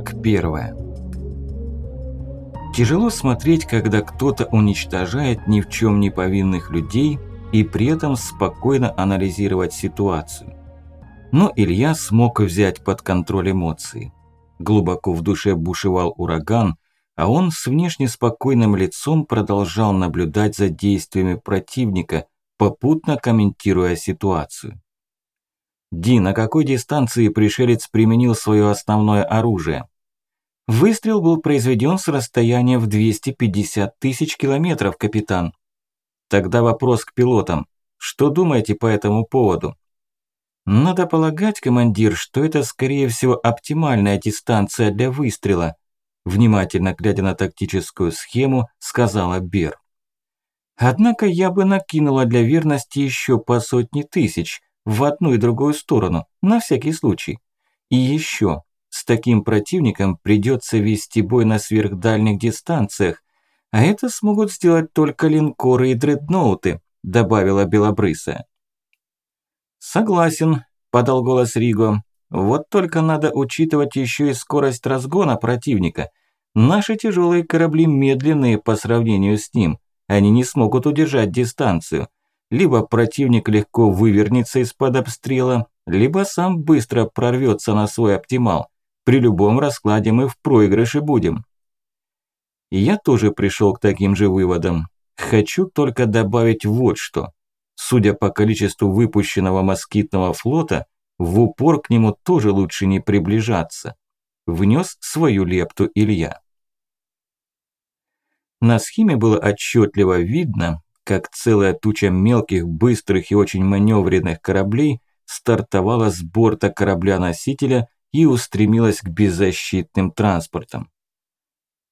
Глава 41 Тяжело смотреть, когда кто-то уничтожает ни в чем не повинных людей и при этом спокойно анализировать ситуацию. Но Илья смог взять под контроль эмоции. Глубоко в душе бушевал ураган, а он с внешне спокойным лицом продолжал наблюдать за действиями противника, попутно комментируя ситуацию. Ди, на какой дистанции пришелец применил свое основное оружие? Выстрел был произведен с расстояния в 250 тысяч километров, капитан. Тогда вопрос к пилотам. Что думаете по этому поводу? Надо полагать, командир, что это скорее всего оптимальная дистанция для выстрела. Внимательно глядя на тактическую схему, сказала Бер. Однако я бы накинула для верности еще по сотни тысяч – в одну и другую сторону, на всякий случай. И еще, с таким противником придется вести бой на сверхдальних дистанциях, а это смогут сделать только линкоры и дредноуты, добавила Белобрысая. Согласен, подал голос Риго. Вот только надо учитывать еще и скорость разгона противника. Наши тяжелые корабли медленные по сравнению с ним. Они не смогут удержать дистанцию либо противник легко вывернется из-под обстрела, либо сам быстро прорвется на свой оптимал. При любом раскладе мы в проигрыше будем. я тоже пришел к таким же выводам. Хочу только добавить вот что. Судя по количеству выпущенного москитного флота, в упор к нему тоже лучше не приближаться. Внес свою лепту Илья. На схеме было отчетливо видно, как целая туча мелких, быстрых и очень маневренных кораблей стартовала с борта корабля-носителя и устремилась к беззащитным транспортам.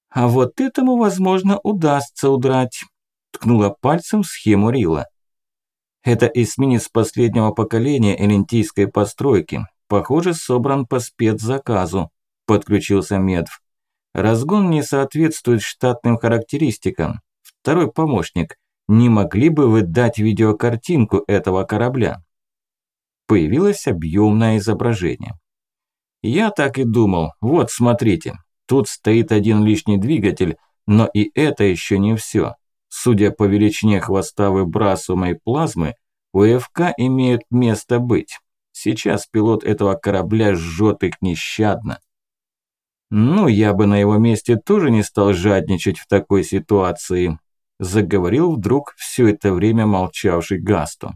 «А вот этому, возможно, удастся удрать», – ткнула пальцем в схему Рила. «Это эсминец последнего поколения элентийской постройки. Похоже, собран по спецзаказу», – подключился Медв. «Разгон не соответствует штатным характеристикам. Второй помощник – не могли бы вы дать видеокартинку этого корабля? Появилось объемное изображение. Я так и думал. Вот, смотрите. Тут стоит один лишний двигатель, но и это еще не все. Судя по величине хвоста выбрасываемой плазмы, у ФК имеют место быть. Сейчас пилот этого корабля жжет их нещадно. Ну, я бы на его месте тоже не стал жадничать в такой ситуации заговорил вдруг все это время молчавший Гасту.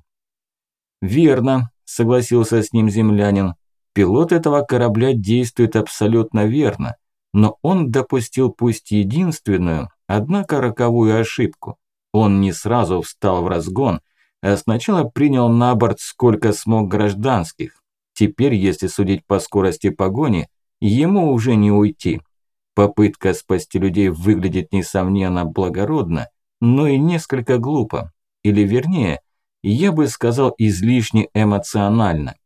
«Верно», – согласился с ним землянин. «Пилот этого корабля действует абсолютно верно, но он допустил пусть единственную, однако роковую ошибку. Он не сразу встал в разгон, а сначала принял на борт сколько смог гражданских. Теперь, если судить по скорости погони, ему уже не уйти. Попытка спасти людей выглядит несомненно благородно, но и несколько глупо. Или вернее, я бы сказал излишне эмоционально.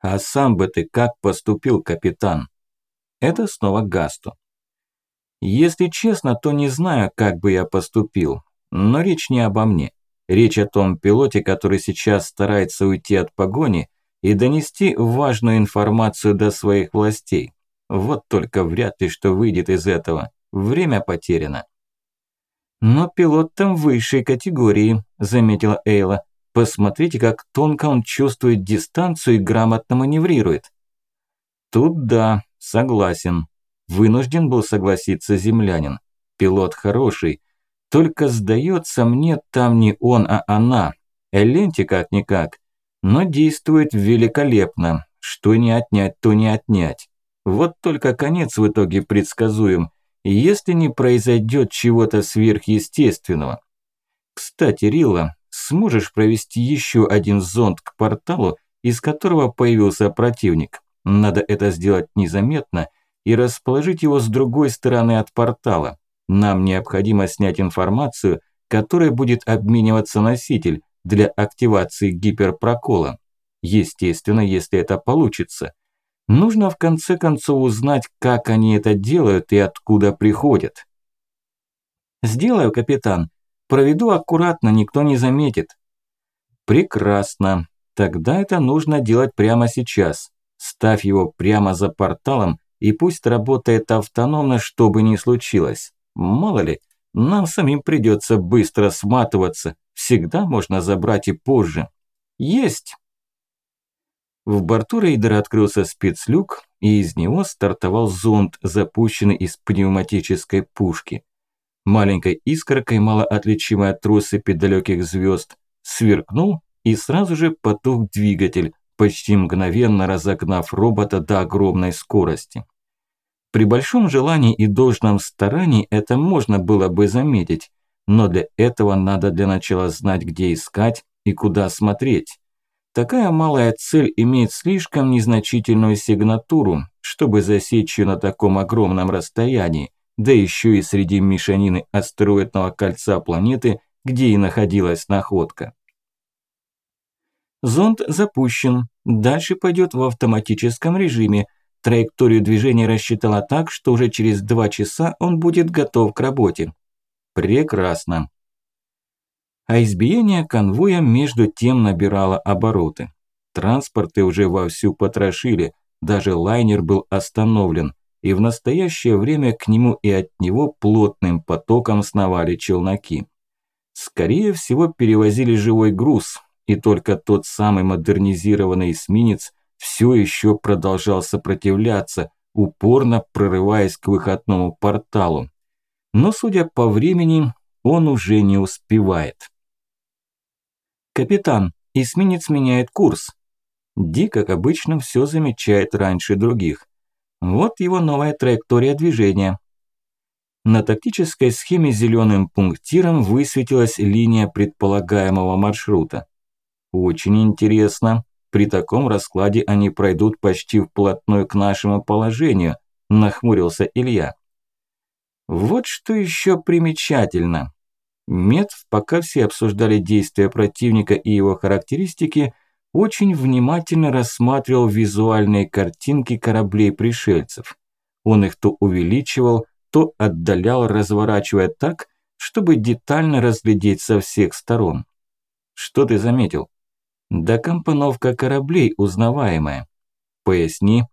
А сам бы ты как поступил, капитан? Это снова Гасту. Если честно, то не знаю, как бы я поступил. Но речь не обо мне. Речь о том пилоте, который сейчас старается уйти от погони и донести важную информацию до своих властей. Вот только вряд ли что выйдет из этого. Время потеряно. «Но пилот там высшей категории», – заметила Эйла. «Посмотрите, как тонко он чувствует дистанцию и грамотно маневрирует». «Тут да, согласен». Вынужден был согласиться землянин. Пилот хороший. Только сдается мне там не он, а она. Эленти как-никак. Но действует великолепно. Что не отнять, то не отнять. Вот только конец в итоге предсказуем если не произойдет чего-то сверхъестественного. Кстати, Рила, сможешь провести еще один зонд к порталу, из которого появился противник? Надо это сделать незаметно и расположить его с другой стороны от портала. Нам необходимо снять информацию, которой будет обмениваться носитель для активации гиперпрокола. Естественно, если это получится – Нужно в конце концов узнать, как они это делают и откуда приходят. Сделаю, капитан. Проведу аккуратно, никто не заметит. Прекрасно. Тогда это нужно делать прямо сейчас. Ставь его прямо за порталом и пусть работает автономно, что бы ни случилось. Мало ли, нам самим придется быстро сматываться. Всегда можно забрать и позже. Есть! В борту рейдера открылся спецлюк, и из него стартовал зонд, запущенный из пневматической пушки. Маленькой искоркой, мало отличимой от россыпи далеких звезд, сверкнул и сразу же потух двигатель, почти мгновенно разогнав робота до огромной скорости. При большом желании и должном старании это можно было бы заметить, но для этого надо для начала знать, где искать и куда смотреть. Такая малая цель имеет слишком незначительную сигнатуру, чтобы засечь ее на таком огромном расстоянии, да еще и среди мешанины астероидного кольца планеты, где и находилась находка. Зонд запущен, дальше пойдет в автоматическом режиме. Траекторию движения рассчитала так, что уже через два часа он будет готов к работе. Прекрасно а избиение конвоя между тем набирало обороты. Транспорты уже вовсю потрошили, даже лайнер был остановлен, и в настоящее время к нему и от него плотным потоком сновали челноки. Скорее всего, перевозили живой груз, и только тот самый модернизированный эсминец все еще продолжал сопротивляться, упорно прорываясь к выходному порталу. Но, судя по времени, он уже не успевает. «Капитан, эсминец меняет курс». Ди, как обычно, все замечает раньше других. Вот его новая траектория движения. На тактической схеме зеленым пунктиром высветилась линия предполагаемого маршрута. Очень интересно. При таком раскладе они пройдут почти вплотную к нашему положению, нахмурился Илья. Вот что еще примечательно. Метв, пока все обсуждали действия противника и его характеристики, очень внимательно рассматривал визуальные картинки кораблей пришельцев. Он их то увеличивал, то отдалял, разворачивая так, чтобы детально разглядеть со всех сторон. Что ты заметил? Да компоновка кораблей узнаваемая. Поясни.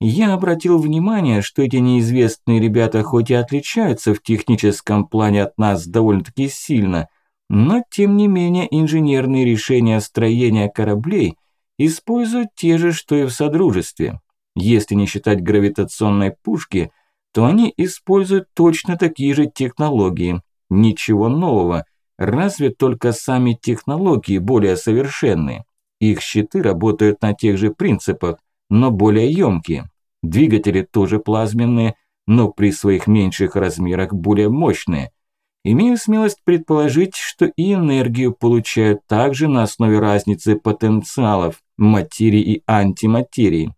Я обратил внимание, что эти неизвестные ребята хоть и отличаются в техническом плане от нас довольно-таки сильно, но тем не менее инженерные решения строения кораблей используют те же, что и в Содружестве. Если не считать гравитационной пушки, то они используют точно такие же технологии. Ничего нового, разве только сами технологии более совершенные. Их щиты работают на тех же принципах, но более емкие. Двигатели тоже плазменные, но при своих меньших размерах более мощные. Имею смелость предположить, что и энергию получают также на основе разницы потенциалов материи и антиматерии.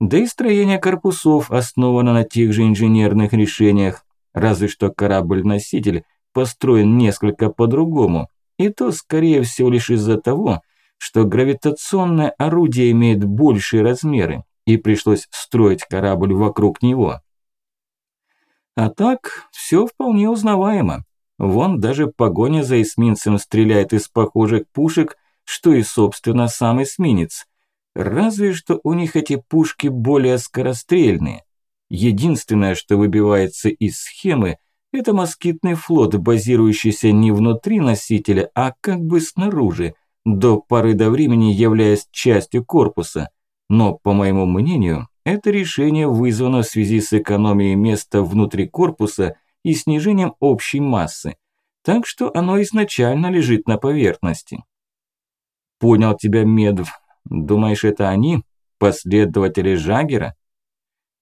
Да и строение корпусов основано на тех же инженерных решениях, разве что корабль-носитель построен несколько по-другому, и то скорее всего лишь из-за того, что гравитационное орудие имеет большие размеры, и пришлось строить корабль вокруг него. А так, все вполне узнаваемо. Вон даже погоня за эсминцем стреляет из похожих пушек, что и, собственно, сам эсминец. Разве что у них эти пушки более скорострельные. Единственное, что выбивается из схемы, это москитный флот, базирующийся не внутри носителя, а как бы снаружи, до поры до времени являясь частью корпуса. Но, по моему мнению, это решение вызвано в связи с экономией места внутри корпуса и снижением общей массы, так что оно изначально лежит на поверхности. Понял тебя, Медв. Думаешь, это они, последователи Жагера?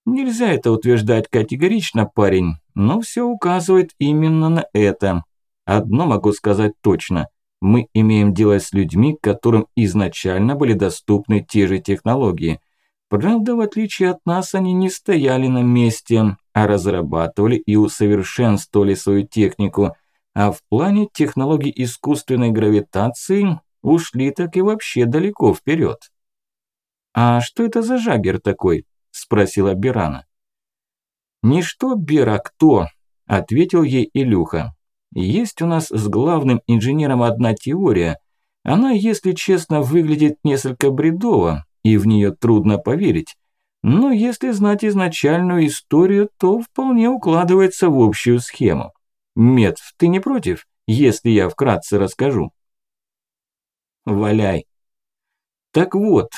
Нельзя это утверждать категорично, парень, но все указывает именно на это. Одно могу сказать точно мы имеем дело с людьми, которым изначально были доступны те же технологии. Правда, в отличие от нас, они не стояли на месте, а разрабатывали и усовершенствовали свою технику, а в плане технологий искусственной гравитации ушли так и вообще далеко вперед. «А что это за жагер такой?» – спросила Бирана. «Не что, Бера, кто?» – ответил ей Илюха. Есть у нас с главным инженером одна теория. Она, если честно, выглядит несколько бредово и в нее трудно поверить. Но если знать изначальную историю, то вполне укладывается в общую схему. Мед, ты не против, если я вкратце расскажу? Валяй. Так вот,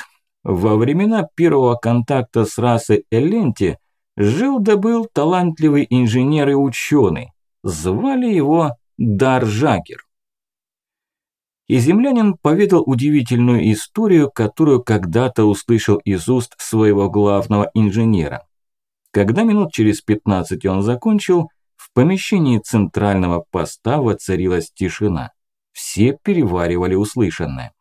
во времена первого контакта с расой Эленти жил да был талантливый инженер и ученый. Звали его Даржагер. И землянин поведал удивительную историю, которую когда-то услышал из уст своего главного инженера. Когда минут через 15 он закончил, в помещении центрального поста воцарилась тишина. Все переваривали услышанное.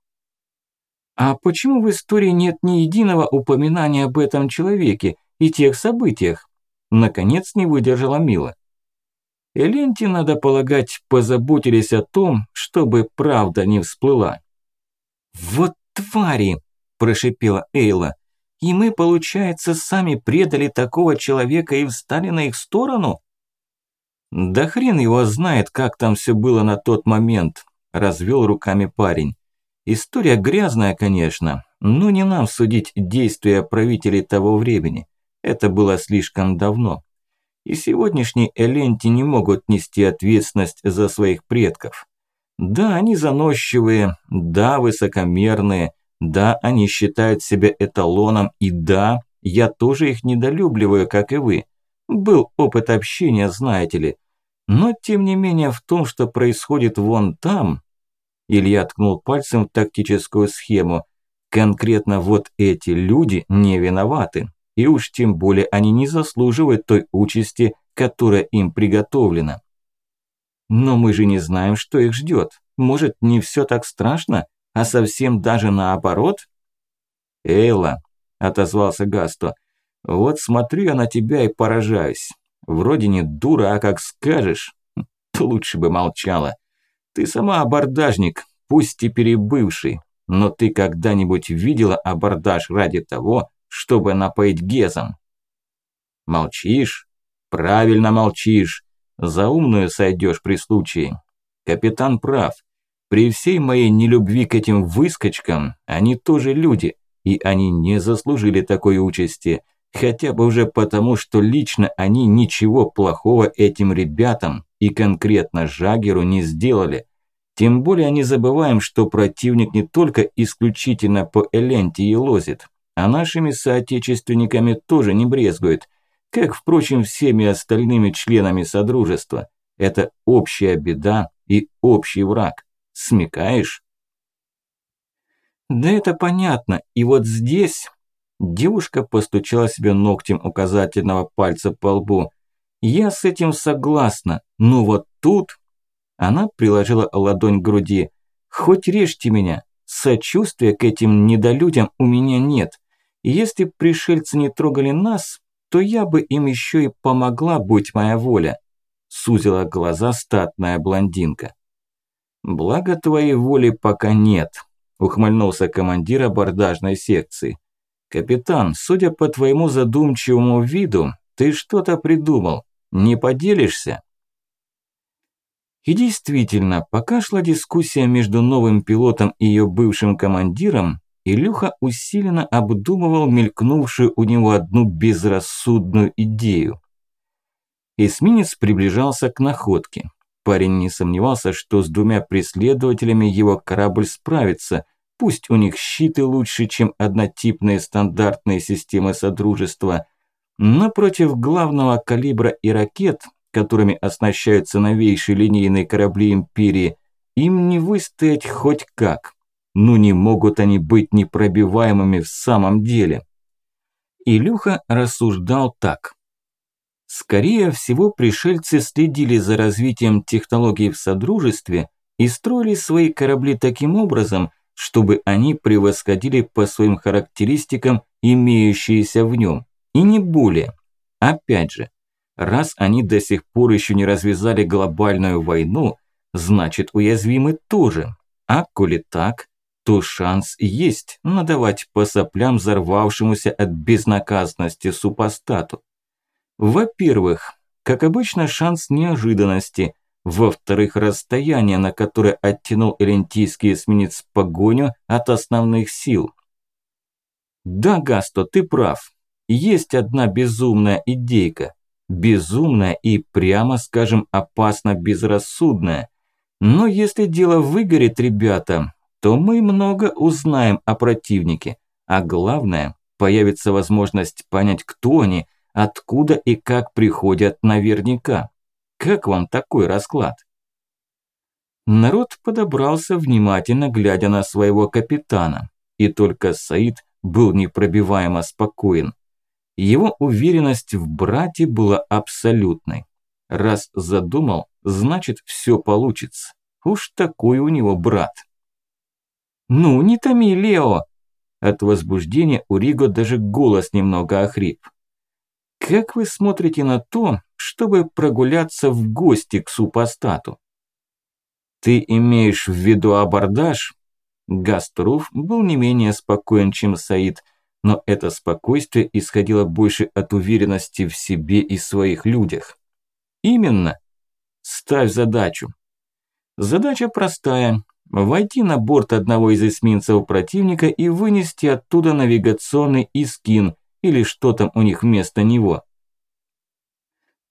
А почему в истории нет ни единого упоминания об этом человеке и тех событиях? Наконец не выдержала Мила. Эленти, надо полагать, позаботились о том, чтобы правда не всплыла. «Вот твари!» – прошипела Эйла. «И мы, получается, сами предали такого человека и встали на их сторону?» «Да хрен его знает, как там все было на тот момент», – развел руками парень. «История грязная, конечно, но не нам судить действия правителей того времени. Это было слишком давно и сегодняшние эленти не могут нести ответственность за своих предков. Да, они заносчивые, да, высокомерные, да, они считают себя эталоном, и да, я тоже их недолюбливаю, как и вы. Был опыт общения, знаете ли. Но тем не менее в том, что происходит вон там, Илья ткнул пальцем в тактическую схему, конкретно вот эти люди не виноваты и уж тем более они не заслуживают той участи, которая им приготовлена. Но мы же не знаем, что их ждет. Может, не все так страшно, а совсем даже наоборот? Эйла, отозвался Гасто, вот смотрю я на тебя и поражаюсь. Вроде не дура, а как скажешь, то лучше бы молчала. Ты сама абордажник, пусть и бывший, но ты когда-нибудь видела абордаж ради того, чтобы напоить Гезом. Молчишь? Правильно молчишь. За умную сойдешь при случае. Капитан прав. При всей моей нелюбви к этим выскочкам, они тоже люди, и они не заслужили такой участи, хотя бы уже потому, что лично они ничего плохого этим ребятам и конкретно Жагеру не сделали. Тем более не забываем, что противник не только исключительно по Элентии лозит, а нашими соотечественниками тоже не брезгует, как, впрочем, всеми остальными членами Содружества. Это общая беда и общий враг. Смекаешь? Да это понятно. И вот здесь... Девушка постучала себе ногтем указательного пальца по лбу. Я с этим согласна, но вот тут... Она приложила ладонь к груди. Хоть режьте меня, сочувствия к этим недолюдям у меня нет. Если пришельцы не трогали нас, то я бы им еще и помогла, будь моя воля», – сузила глаза статная блондинка. «Благо твоей воли пока нет», – ухмыльнулся командир абордажной секции. «Капитан, судя по твоему задумчивому виду, ты что-то придумал. Не поделишься?» И действительно, пока шла дискуссия между новым пилотом и ее бывшим командиром, Илюха усиленно обдумывал мелькнувшую у него одну безрассудную идею. Эсминец приближался к находке. Парень не сомневался, что с двумя преследователями его корабль справится, пусть у них щиты лучше, чем однотипные стандартные системы Содружества, но против главного калибра и ракет, которыми оснащаются новейшие линейные корабли Империи, им не выстоять хоть как. Ну не могут они быть непробиваемыми в самом деле. Илюха рассуждал так. Скорее всего, пришельцы следили за развитием технологий в Содружестве и строили свои корабли таким образом, чтобы они превосходили по своим характеристикам имеющиеся в нем, и не более. Опять же, раз они до сих пор еще не развязали глобальную войну, значит уязвимы тоже. А коли так, то шанс есть надавать по соплям взорвавшемуся от безнаказанности супостату. Во-первых, как обычно, шанс неожиданности. Во-вторых, расстояние, на которое оттянул элентийский эсминец погоню от основных сил. Да, Гасто, ты прав. Есть одна безумная идейка. Безумная и, прямо скажем, опасно безрассудная. Но если дело выгорит, ребята, то мы много узнаем о противнике. А главное, появится возможность понять, кто они, откуда и как приходят наверняка. Как вам такой расклад? Народ подобрался, внимательно глядя на своего капитана. И только Саид был непробиваемо спокоен. Его уверенность в брате была абсолютной. Раз задумал, значит все получится. Уж такой у него брат. «Ну, не томи, Лео!» От возбуждения у Риго даже голос немного охрип. «Как вы смотрите на то, чтобы прогуляться в гости к супостату?» «Ты имеешь в виду абордаж?» Гаструф был не менее спокоен, чем Саид, но это спокойствие исходило больше от уверенности в себе и своих людях. «Именно. Ставь задачу. Задача простая – войти на борт одного из эсминцев противника и вынести оттуда навигационный искин или что там у них вместо него.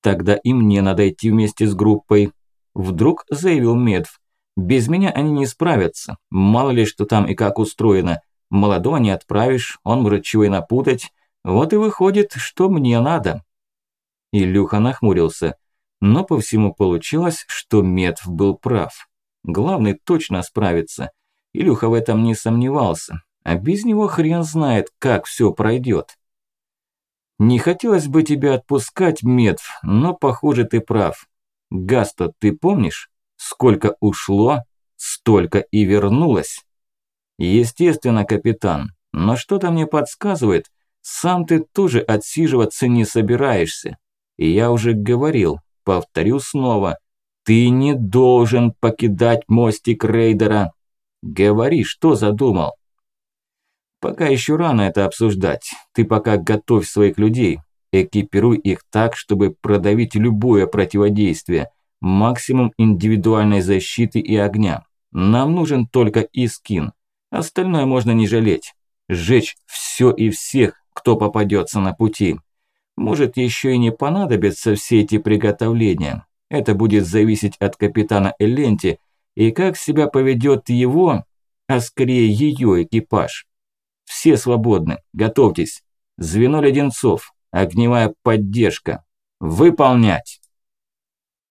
Тогда и мне надо идти вместе с группой. Вдруг заявил Медв. Без меня они не справятся. Мало ли, что там и как устроено. Молодого не отправишь, он может чего и напутать. Вот и выходит, что мне надо. Илюха нахмурился. Но по всему получилось, что Медв был прав. Главный точно справится. Илюха в этом не сомневался. А без него хрен знает, как все пройдет. Не хотелось бы тебя отпускать, Медв, но похоже ты прав. Гаста, ты помнишь? Сколько ушло, столько и вернулось. Естественно, капитан, но что-то мне подсказывает, сам ты тоже отсиживаться не собираешься. И я уже говорил, Повторю снова. Ты не должен покидать мостик рейдера. Говори, что задумал. Пока еще рано это обсуждать. Ты пока готовь своих людей. Экипируй их так, чтобы продавить любое противодействие. Максимум индивидуальной защиты и огня. Нам нужен только Искин. Остальное можно не жалеть. Сжечь все и всех, кто попадется на пути. Может, еще и не понадобятся все эти приготовления. Это будет зависеть от капитана Эленти и как себя поведет его, а скорее ее экипаж. Все свободны, готовьтесь. Звено леденцов, огневая поддержка. Выполнять!